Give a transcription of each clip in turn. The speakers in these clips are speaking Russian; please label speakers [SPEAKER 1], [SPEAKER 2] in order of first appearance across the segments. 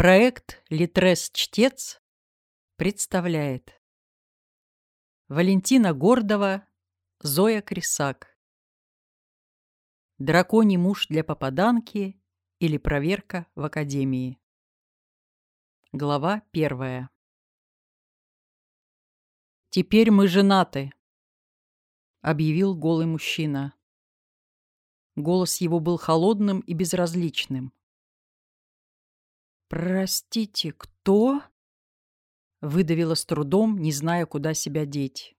[SPEAKER 1] Проект «Литрес-чтец» представляет Валентина Гордова, Зоя Крисак Драконий муж для попаданки или проверка в академии Глава первая «Теперь мы женаты», — объявил голый мужчина. Голос его был холодным и безразличным. «Простите, кто?» Выдавила с трудом, не зная, куда себя деть.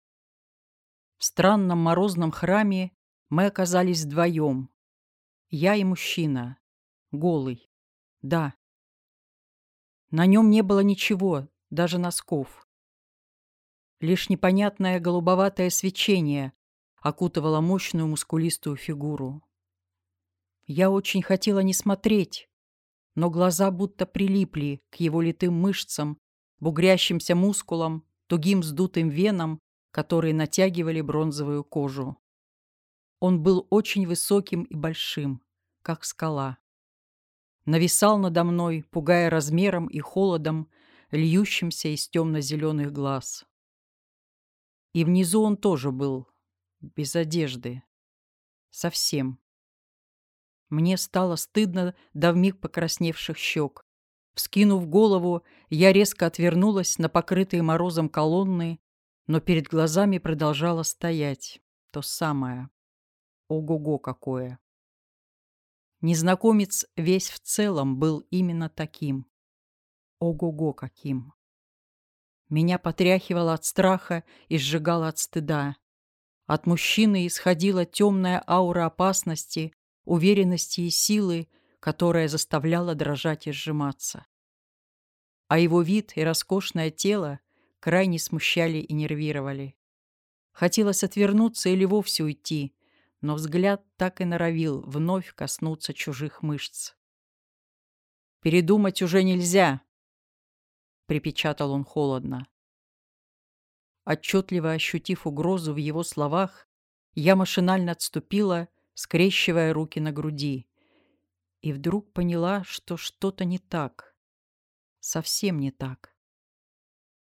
[SPEAKER 1] В странном морозном храме мы оказались вдвоем. Я и мужчина. Голый. Да. На нем не было ничего, даже носков. Лишь непонятное голубоватое свечение окутывало мощную мускулистую фигуру. Я очень хотела не смотреть, но глаза будто прилипли к его литым мышцам, бугрящимся мускулам, тугим сдутым венам, которые натягивали бронзовую кожу. Он был очень высоким и большим, как скала. Нависал надо мной, пугая размером и холодом, льющимся из темно-зеленых глаз. И внизу он тоже был, без одежды. Совсем. Мне стало стыдно до вмиг покрасневших щек. Вскинув голову, я резко отвернулась на покрытые морозом колонны, но перед глазами продолжало стоять то самое. Ого-го какое! Незнакомец весь в целом был именно таким. Ого-го каким! Меня потряхивало от страха и сжигало от стыда. От мужчины исходила темная аура опасности, уверенности и силы, которая заставляла дрожать и сжиматься. А его вид и роскошное тело крайне смущали и нервировали. Хотелось отвернуться или вовсе уйти, но взгляд так и норовил вновь коснуться чужих мышц. «Передумать уже нельзя!» — припечатал он холодно. Отчетливо ощутив угрозу в его словах, я машинально отступила скрещивая руки на груди. И вдруг поняла, что что-то не так. Совсем не так.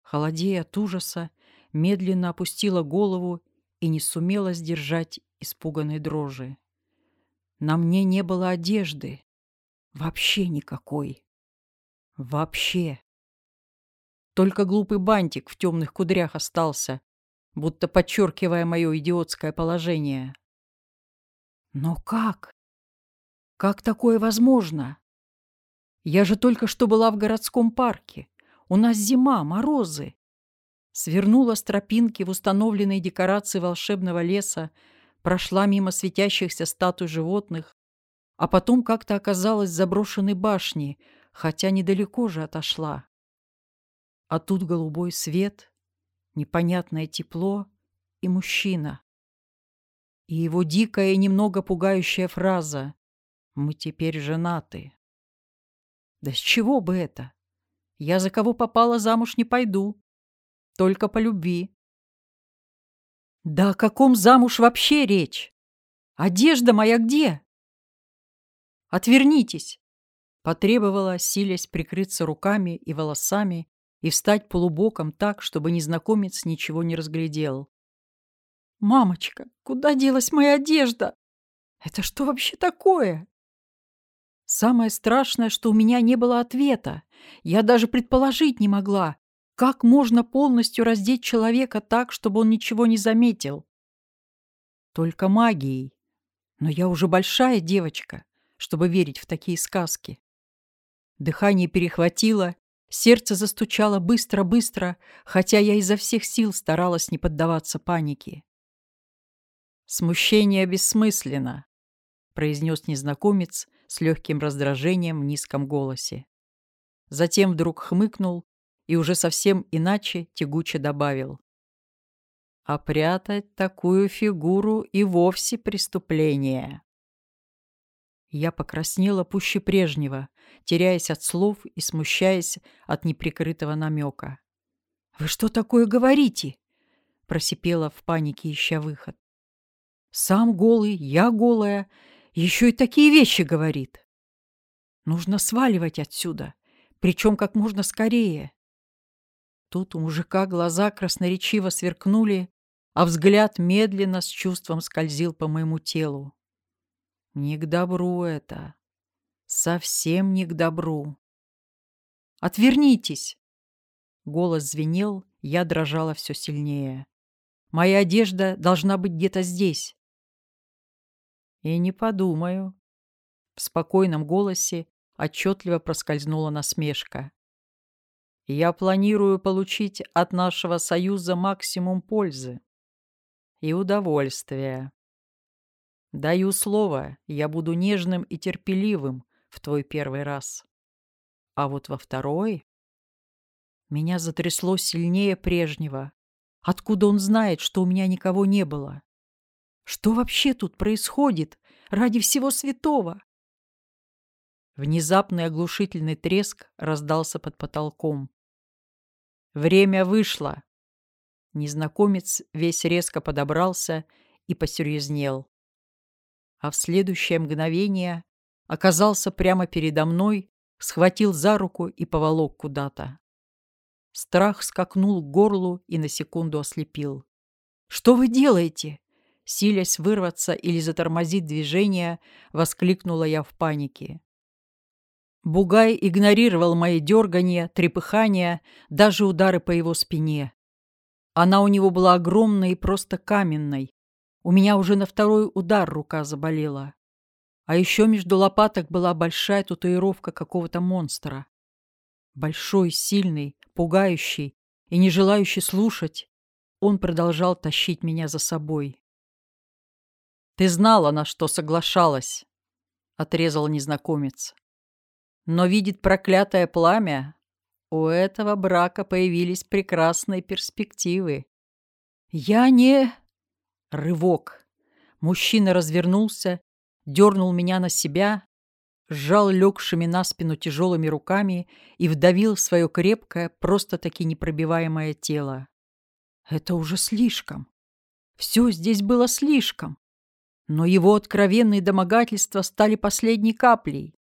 [SPEAKER 1] Холодея от ужаса, медленно опустила голову и не сумела сдержать испуганной дрожи. На мне не было одежды. Вообще никакой. Вообще. Только глупый бантик в темных кудрях остался, будто подчеркивая мое идиотское положение. Но как? Как такое возможно? Я же только что была в городском парке. У нас зима, морозы. Свернула с тропинки в установленной декорации волшебного леса, прошла мимо светящихся статуй животных, а потом как-то оказалась в заброшенной башне, хотя недалеко же отошла. А тут голубой свет, непонятное тепло и мужчина. И его дикая и немного пугающая фраза «Мы теперь женаты». Да с чего бы это? Я за кого попала замуж не пойду. Только по любви. Да о каком замуж вообще речь? Одежда моя где? Отвернитесь, потребовала, силясь прикрыться руками и волосами и встать полубоком так, чтобы незнакомец ничего не разглядел. «Мамочка, куда делась моя одежда? Это что вообще такое?» Самое страшное, что у меня не было ответа. Я даже предположить не могла, как можно полностью раздеть человека так, чтобы он ничего не заметил. Только магией. Но я уже большая девочка, чтобы верить в такие сказки. Дыхание перехватило, сердце застучало быстро-быстро, хотя я изо всех сил старалась не поддаваться панике. «Смущение бессмысленно», — произнес незнакомец с легким раздражением в низком голосе. Затем вдруг хмыкнул и уже совсем иначе тягуче добавил. «А прятать такую фигуру и вовсе преступление». Я покраснела пуще прежнего, теряясь от слов и смущаясь от неприкрытого намека. «Вы что такое говорите?» — просипела в панике, ища выход. Сам голый, я голая, еще и такие вещи говорит. Нужно сваливать отсюда, причем как можно скорее. Тут у мужика глаза красноречиво сверкнули, а взгляд медленно с чувством скользил по моему телу. Не к добру это. Совсем не к добру. «Отвернитесь!» Голос звенел, я дрожала все сильнее. «Моя одежда должна быть где-то здесь». «И не подумаю». В спокойном голосе отчетливо проскользнула насмешка. «Я планирую получить от нашего союза максимум пользы и удовольствия. Даю слово, я буду нежным и терпеливым в твой первый раз. А вот во второй... Меня затрясло сильнее прежнего. Откуда он знает, что у меня никого не было? Что вообще тут происходит ради всего святого? Внезапный оглушительный треск раздался под потолком. Время вышло. Незнакомец весь резко подобрался и посерьезнел. А в следующее мгновение оказался прямо передо мной, схватил за руку и поволок куда-то. Страх скакнул к горлу и на секунду ослепил. «Что вы делаете?» Силясь вырваться или затормозить движение, воскликнула я в панике. Бугай игнорировал мои дергания, трепыхания, даже удары по его спине. Она у него была огромной и просто каменной. У меня уже на второй удар рука заболела. А еще между лопаток была большая татуировка какого-то монстра. Большой, сильный, пугающий и не желающий слушать, он продолжал тащить меня за собой. «Ты знала, на что соглашалась», — отрезал незнакомец. «Но видит проклятое пламя, у этого брака появились прекрасные перспективы. Я не... Рывок. Мужчина развернулся, дернул меня на себя, сжал легшими на спину тяжелыми руками и вдавил в свое крепкое, просто-таки непробиваемое тело. Это уже слишком. Все здесь было слишком. Но его откровенные домогательства стали последней каплей.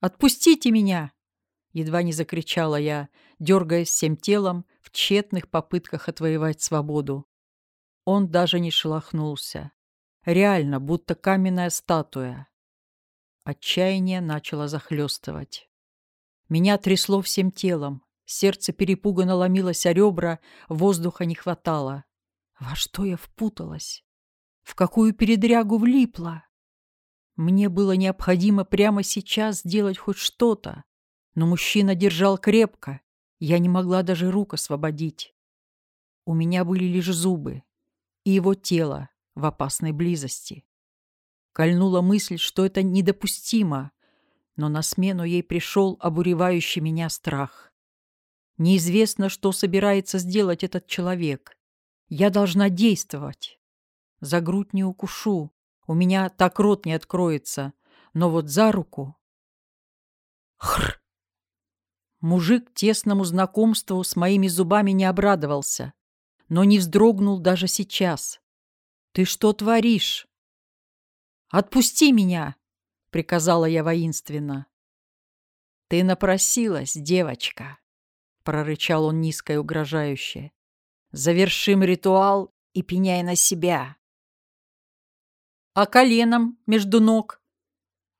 [SPEAKER 1] «Отпустите меня!» Едва не закричала я, дергаясь всем телом в тщетных попытках отвоевать свободу. Он даже не шелохнулся. Реально, будто каменная статуя. Отчаяние начало захлестывать. Меня трясло всем телом. Сердце перепуганно ломилось о ребра, воздуха не хватало. Во что я впуталась? В какую передрягу влипла? Мне было необходимо прямо сейчас сделать хоть что-то, но мужчина держал крепко. Я не могла даже рук освободить. У меня были лишь зубы и его тело в опасной близости. Кольнула мысль, что это недопустимо, но на смену ей пришел обуревающий меня страх. Неизвестно, что собирается сделать этот человек. Я должна действовать. За грудь не укушу, у меня так рот не откроется, но вот за руку... Хр! Мужик тесному знакомству с моими зубами не обрадовался, но не вздрогнул даже сейчас. «Ты что творишь?» «Отпусти меня!» — приказала я воинственно. «Ты напросилась, девочка!» — прорычал он низко и угрожающе. «Завершим ритуал и пеняй на себя!» «А коленом между ног?»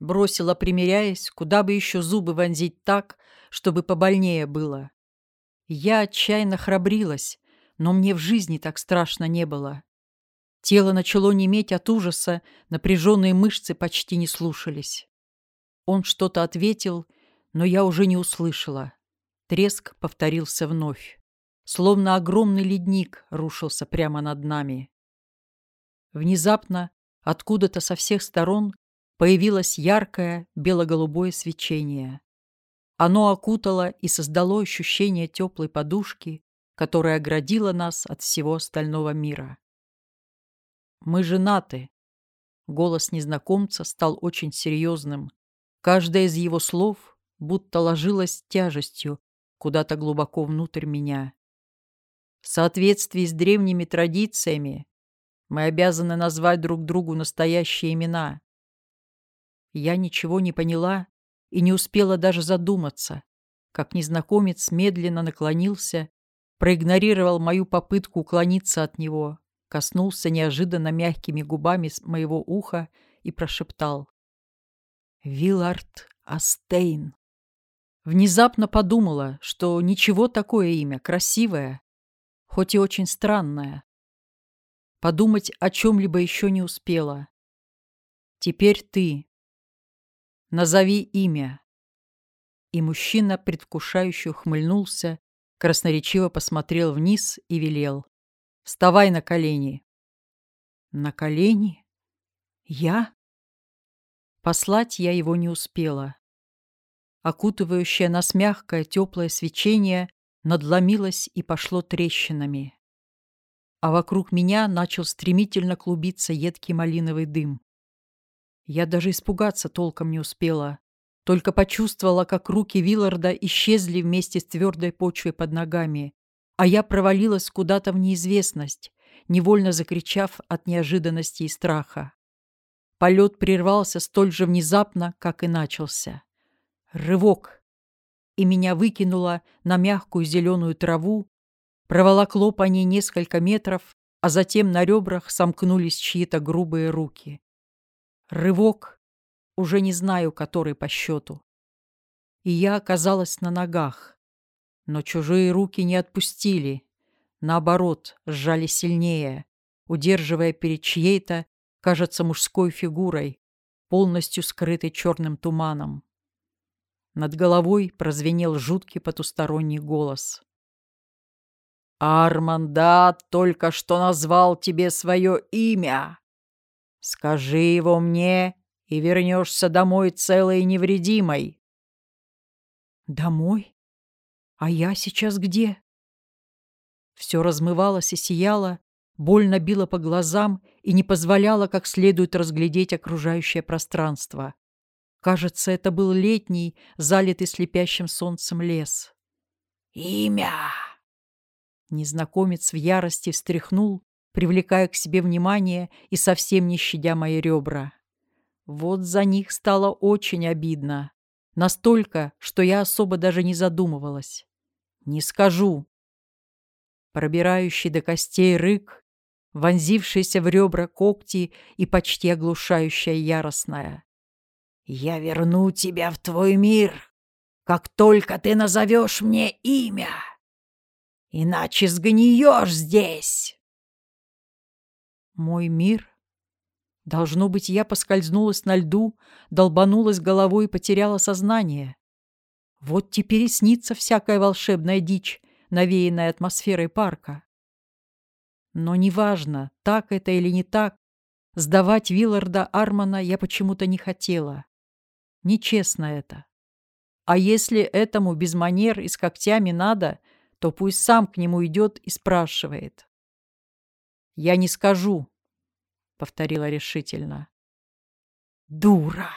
[SPEAKER 1] Бросила, примиряясь, куда бы еще зубы вонзить так, чтобы побольнее было. Я отчаянно храбрилась, но мне в жизни так страшно не было. Тело начало неметь от ужаса, напряженные мышцы почти не слушались. Он что-то ответил, но я уже не услышала. Треск повторился вновь. Словно огромный ледник рушился прямо над нами. Внезапно, откуда-то со всех сторон, появилось яркое бело-голубое свечение. Оно окутало и создало ощущение теплой подушки, которая оградила нас от всего остального мира. «Мы женаты». Голос незнакомца стал очень серьезным. Каждое из его слов будто ложилось тяжестью куда-то глубоко внутрь меня. В соответствии с древними традициями мы обязаны назвать друг другу настоящие имена. Я ничего не поняла и не успела даже задуматься, как незнакомец медленно наклонился, проигнорировал мою попытку уклониться от него, коснулся неожиданно мягкими губами моего уха и прошептал. «Виллард Астейн». Внезапно подумала, что ничего такое имя, красивое, хоть и очень странное. Подумать о чем-либо еще не успела. Теперь ты. Назови имя. И мужчина, предвкушающе ухмыльнулся, красноречиво посмотрел вниз и велел. Вставай на колени. На колени? Я? Послать я его не успела. Окутывающее нас мягкое, теплое свечение надломилось и пошло трещинами. А вокруг меня начал стремительно клубиться едкий малиновый дым. Я даже испугаться толком не успела, только почувствовала, как руки Вилларда исчезли вместе с твердой почвой под ногами, а я провалилась куда-то в неизвестность, невольно закричав от неожиданности и страха. Полет прервался столь же внезапно, как и начался. Рывок! И меня выкинуло на мягкую зеленую траву, проволокло по ней несколько метров, а затем на ребрах сомкнулись чьи-то грубые руки. Рывок, уже не знаю, который по счету. И я оказалась на ногах, но чужие руки не отпустили, наоборот, сжали сильнее, удерживая перед чьей-то, кажется, мужской фигурой, полностью скрытой черным туманом. Над головой прозвенел жуткий потусторонний голос. «Армандат только что назвал тебе свое имя. Скажи его мне, и вернешься домой целой и невредимой». «Домой? А я сейчас где?» Все размывалось и сияло, больно било по глазам и не позволяло как следует разглядеть окружающее пространство. Кажется, это был летний, залитый слепящим солнцем лес. «Имя!» Незнакомец в ярости встряхнул, привлекая к себе внимание и совсем не щадя мои ребра. Вот за них стало очень обидно. Настолько, что я особо даже не задумывалась. «Не скажу!» Пробирающий до костей рык, вонзившиеся в ребра когти и почти оглушающая яростная. Я верну тебя в твой мир, как только ты назовешь мне имя. Иначе сгниешь здесь. Мой мир? Должно быть, я поскользнулась на льду, долбанулась головой и потеряла сознание. Вот теперь и снится всякая волшебная дичь, навеянная атмосферой парка. Но неважно, так это или не так, сдавать Вилларда Армана я почему-то не хотела. Нечестно это. А если этому без манер и с когтями надо, то пусть сам к нему идет и спрашивает. «Я не скажу», — повторила решительно. «Дура!»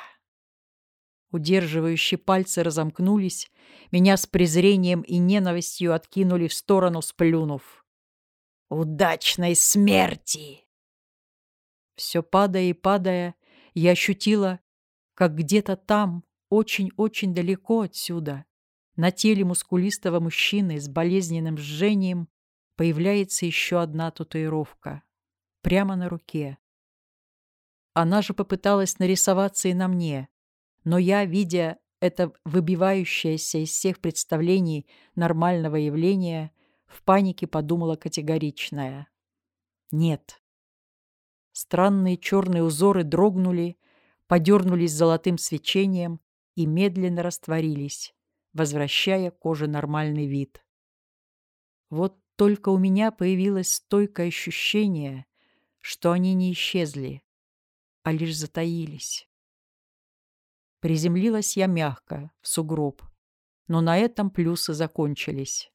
[SPEAKER 1] Удерживающие пальцы разомкнулись, меня с презрением и ненавистью откинули в сторону, сплюнув. «Удачной смерти!» Все падая и падая, я ощутила, как где-то там, очень-очень далеко отсюда, на теле мускулистого мужчины с болезненным жжением появляется еще одна татуировка. Прямо на руке. Она же попыталась нарисоваться и на мне, но я, видя это выбивающееся из всех представлений нормального явления, в панике подумала категоричная. Нет. Странные черные узоры дрогнули, подернулись золотым свечением и медленно растворились, возвращая коже нормальный вид. Вот только у меня появилось стойкое ощущение, что они не исчезли, а лишь затаились. Приземлилась я мягко, в сугроб, но на этом плюсы закончились.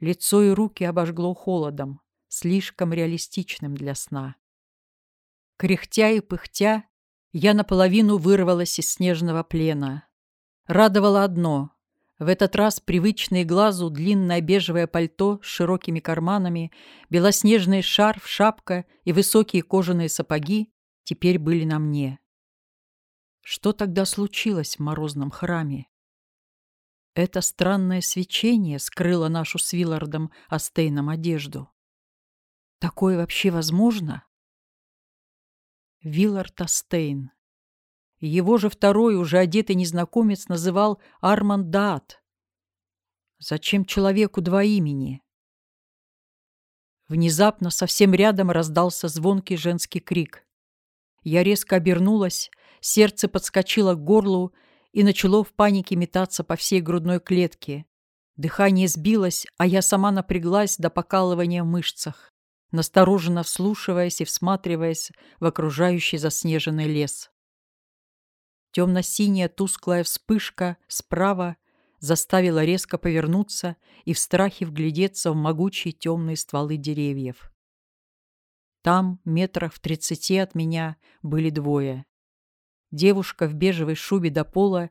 [SPEAKER 1] Лицо и руки обожгло холодом, слишком реалистичным для сна. Кряхтя и пыхтя, я наполовину вырвалась из снежного плена. Радовало одно. В этот раз привычное глазу длинное бежевое пальто с широкими карманами, белоснежный шарф, шапка и высокие кожаные сапоги теперь были на мне. Что тогда случилось в морозном храме? Это странное свечение скрыло нашу с Виллардом Астейном одежду. Такое вообще возможно? Виллард Астейн. Его же второй, уже одетый незнакомец, называл Арман Даат. Зачем человеку два имени? Внезапно совсем рядом раздался звонкий женский крик. Я резко обернулась, сердце подскочило к горлу и начало в панике метаться по всей грудной клетке. Дыхание сбилось, а я сама напряглась до покалывания в мышцах настороженно вслушиваясь и всматриваясь в окружающий заснеженный лес. Темно-синяя тусклая вспышка справа заставила резко повернуться и в страхе вглядеться в могучие темные стволы деревьев. Там, метрах в тридцати от меня, были двое. Девушка в бежевой шубе до пола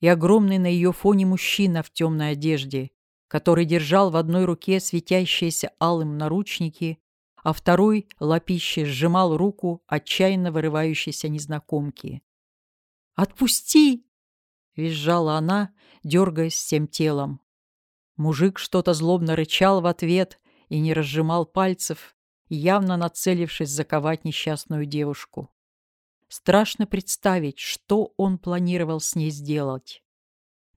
[SPEAKER 1] и огромный на ее фоне мужчина в темной одежде, который держал в одной руке светящиеся алым наручники, а второй лапище сжимал руку отчаянно вырывающейся незнакомки. «Отпусти!» — визжала она, дергаясь всем телом. Мужик что-то злобно рычал в ответ и не разжимал пальцев, явно нацелившись заковать несчастную девушку. Страшно представить, что он планировал с ней сделать.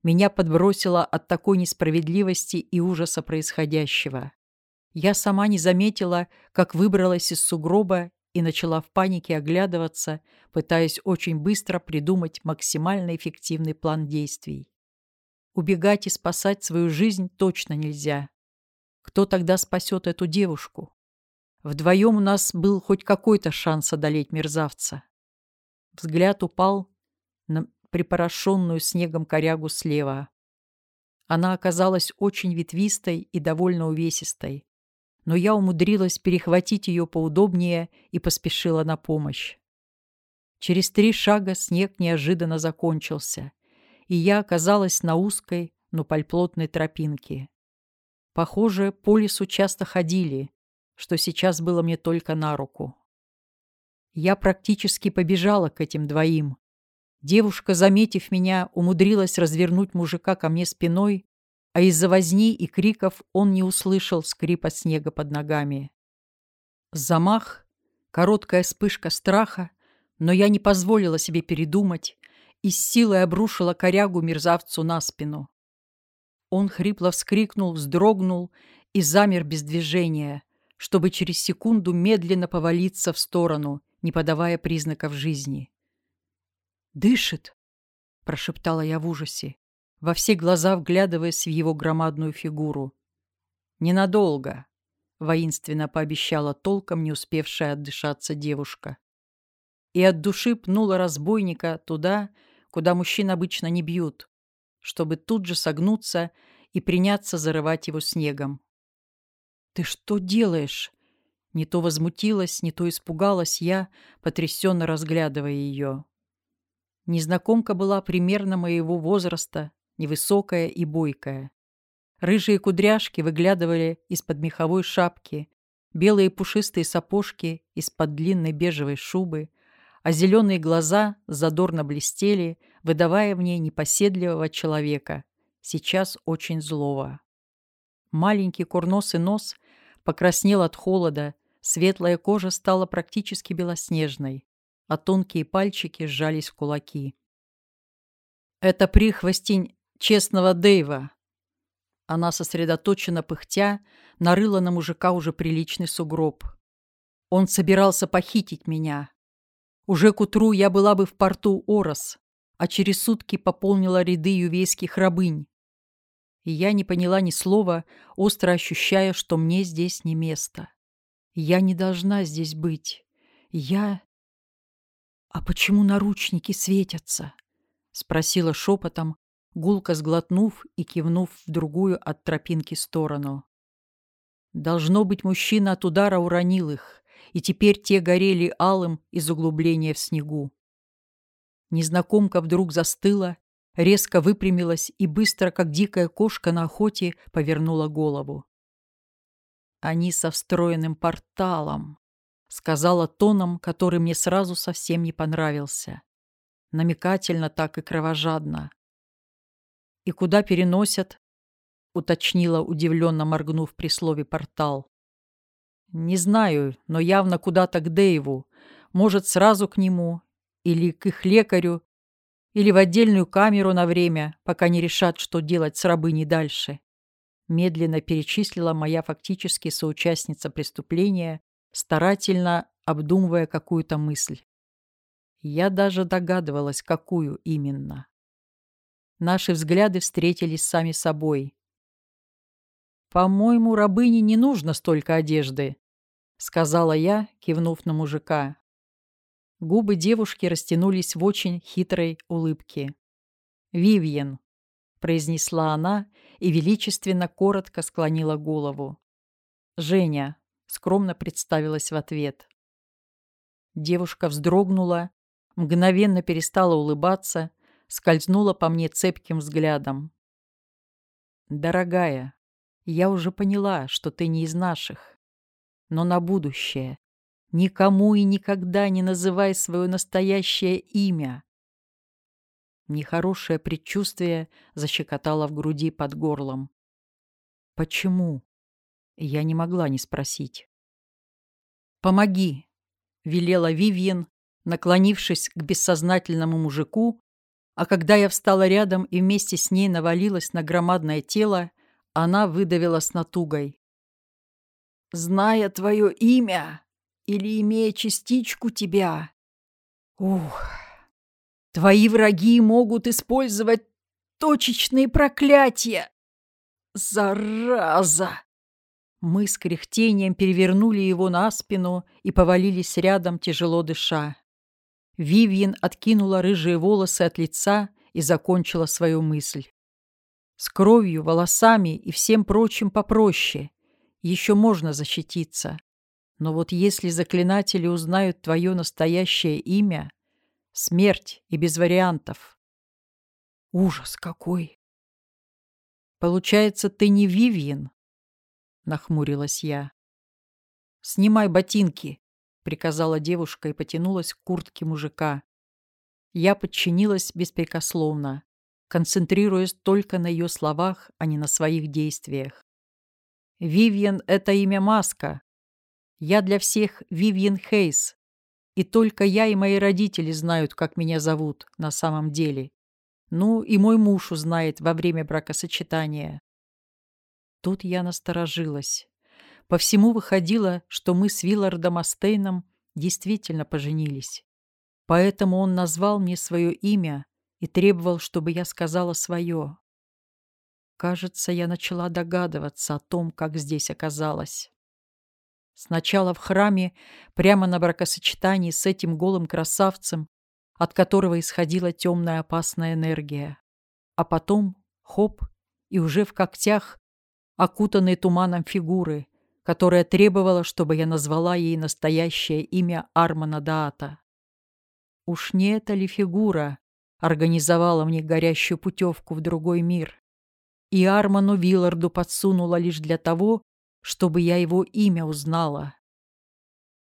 [SPEAKER 1] Меня подбросило от такой несправедливости и ужаса происходящего. Я сама не заметила, как выбралась из сугроба и начала в панике оглядываться, пытаясь очень быстро придумать максимально эффективный план действий. Убегать и спасать свою жизнь точно нельзя. Кто тогда спасет эту девушку? Вдвоем у нас был хоть какой-то шанс одолеть мерзавца. Взгляд упал на припорошенную снегом корягу слева. Она оказалась очень ветвистой и довольно увесистой но я умудрилась перехватить ее поудобнее и поспешила на помощь. Через три шага снег неожиданно закончился, и я оказалась на узкой, но пальплотной тропинке. Похоже, по лесу часто ходили, что сейчас было мне только на руку. Я практически побежала к этим двоим. Девушка, заметив меня, умудрилась развернуть мужика ко мне спиной а из-за возни и криков он не услышал скрипа снега под ногами. Замах, короткая вспышка страха, но я не позволила себе передумать и с силой обрушила корягу мерзавцу на спину. Он хрипло вскрикнул, вздрогнул и замер без движения, чтобы через секунду медленно повалиться в сторону, не подавая признаков жизни. «Дышит!» — прошептала я в ужасе во все глаза вглядываясь в его громадную фигуру. «Ненадолго», — воинственно пообещала толком не успевшая отдышаться девушка. И от души пнула разбойника туда, куда мужчин обычно не бьют, чтобы тут же согнуться и приняться зарывать его снегом. «Ты что делаешь?» Не то возмутилась, не то испугалась я, потрясенно разглядывая ее. Незнакомка была примерно моего возраста, невысокая и бойкая. Рыжие кудряшки выглядывали из-под меховой шапки, белые пушистые сапожки из-под длинной бежевой шубы, а зеленые глаза задорно блестели, выдавая в ней непоседливого человека, сейчас очень злого. Маленький курносый нос покраснел от холода, светлая кожа стала практически белоснежной, а тонкие пальчики сжались в кулаки. Это прихвостень честного Дэйва. Она сосредоточенно пыхтя нарыла на мужика уже приличный сугроб. Он собирался похитить меня. Уже к утру я была бы в порту Орос, а через сутки пополнила ряды ювейских рабынь. И я не поняла ни слова, остро ощущая, что мне здесь не место. Я не должна здесь быть. Я... «А почему наручники светятся?» — спросила шепотом, гулко сглотнув и кивнув в другую от тропинки сторону. Должно быть, мужчина от удара уронил их, и теперь те горели алым из углубления в снегу. Незнакомка вдруг застыла, резко выпрямилась и быстро, как дикая кошка на охоте, повернула голову. «Они со встроенным порталом», — сказала тоном, который мне сразу совсем не понравился. Намекательно так и кровожадно. «И куда переносят?» — уточнила, удивленно моргнув при слове «портал». «Не знаю, но явно куда-то к Дэйву. Может, сразу к нему, или к их лекарю, или в отдельную камеру на время, пока не решат, что делать с рабыней дальше. Медленно перечислила моя фактически соучастница преступления, старательно обдумывая какую-то мысль. Я даже догадывалась, какую именно. Наши взгляды встретились сами собой. «По-моему, рабыне не нужно столько одежды», — сказала я, кивнув на мужика. Губы девушки растянулись в очень хитрой улыбке. «Вивьен», — произнесла она и величественно коротко склонила голову. «Женя», — скромно представилась в ответ. Девушка вздрогнула, мгновенно перестала улыбаться, скользнула по мне цепким взглядом. «Дорогая, я уже поняла, что ты не из наших, но на будущее Никому и никогда не называй свое настоящее имя. Нехорошее предчувствие защекотало в груди под горлом. Почему? Я не могла не спросить. «Помоги!» — велела Вивьен, наклонившись к бессознательному мужику, а когда я встала рядом и вместе с ней навалилась на громадное тело, она выдавила с натугой. «Зная твое имя, или имея частичку тебя. Ух, твои враги могут использовать точечные проклятия. Зараза! Мы с кряхтением перевернули его на спину и повалились рядом, тяжело дыша. Вивьен откинула рыжие волосы от лица и закончила свою мысль. С кровью, волосами и всем прочим попроще. Еще можно защититься. Но вот если заклинатели узнают твое настоящее имя, смерть и без вариантов. Ужас какой! Получается, ты не Вивьен? Нахмурилась я. Снимай ботинки, приказала девушка и потянулась к куртке мужика. Я подчинилась беспрекословно, концентрируясь только на ее словах, а не на своих действиях. Вивьен — это имя Маска, я для всех Вивьен Хейс, и только я и мои родители знают, как меня зовут на самом деле. Ну, и мой муж узнает во время бракосочетания. Тут я насторожилась. По всему выходило, что мы с Виллардом Астейном действительно поженились. Поэтому он назвал мне свое имя и требовал, чтобы я сказала свое. Кажется, я начала догадываться о том, как здесь оказалась. Сначала в храме, прямо на бракосочетании с этим голым красавцем, от которого исходила темная опасная энергия. А потом, хоп, и уже в когтях, окутанные туманом фигуры, которая требовала, чтобы я назвала ей настоящее имя Армана Даата. Уж не эта ли фигура организовала мне горящую путевку в другой мир? И Арману Вилларду подсунула лишь для того, чтобы я его имя узнала.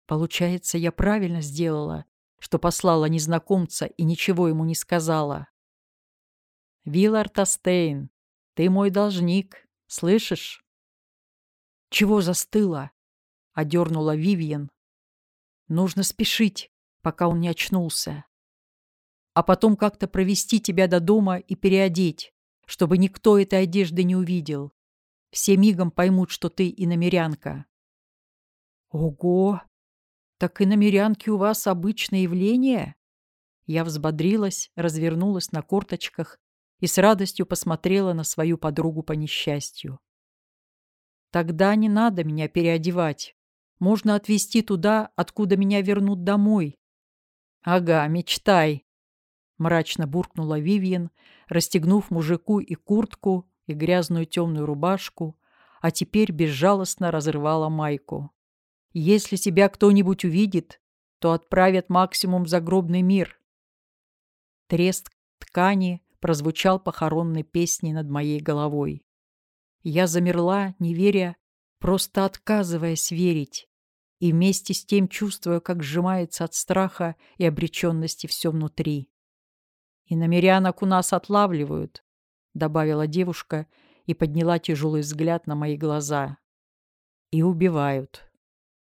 [SPEAKER 1] Получается, я правильно сделала, что послала незнакомца и ничего ему не сказала. Виллард Астейн, ты мой должник, слышишь? Чего застыла? Одернула Вивьен. Нужно спешить, пока он не очнулся. А потом как-то провести тебя до дома и переодеть, чтобы никто этой одежды не увидел. Все мигом поймут, что ты иномерянка. Ого! Так иномерянки у вас обычное явление? Я взбодрилась, развернулась на корточках и с радостью посмотрела на свою подругу по несчастью. Тогда не надо меня переодевать. Можно отвезти туда, откуда меня вернут домой. Ага, мечтай, мрачно буркнула Вивьен, расстегнув мужику и куртку, и грязную темную рубашку, а теперь безжалостно разрывала майку. Если тебя кто-нибудь увидит, то отправят максимум в загробный мир. Трест ткани прозвучал похоронной песней над моей головой. Я замерла, не веря, просто отказываясь верить, и вместе с тем чувствуя, как сжимается от страха и обреченности все внутри. И намерянок у нас отлавливают, добавила девушка и подняла тяжелый взгляд на мои глаза. И убивают.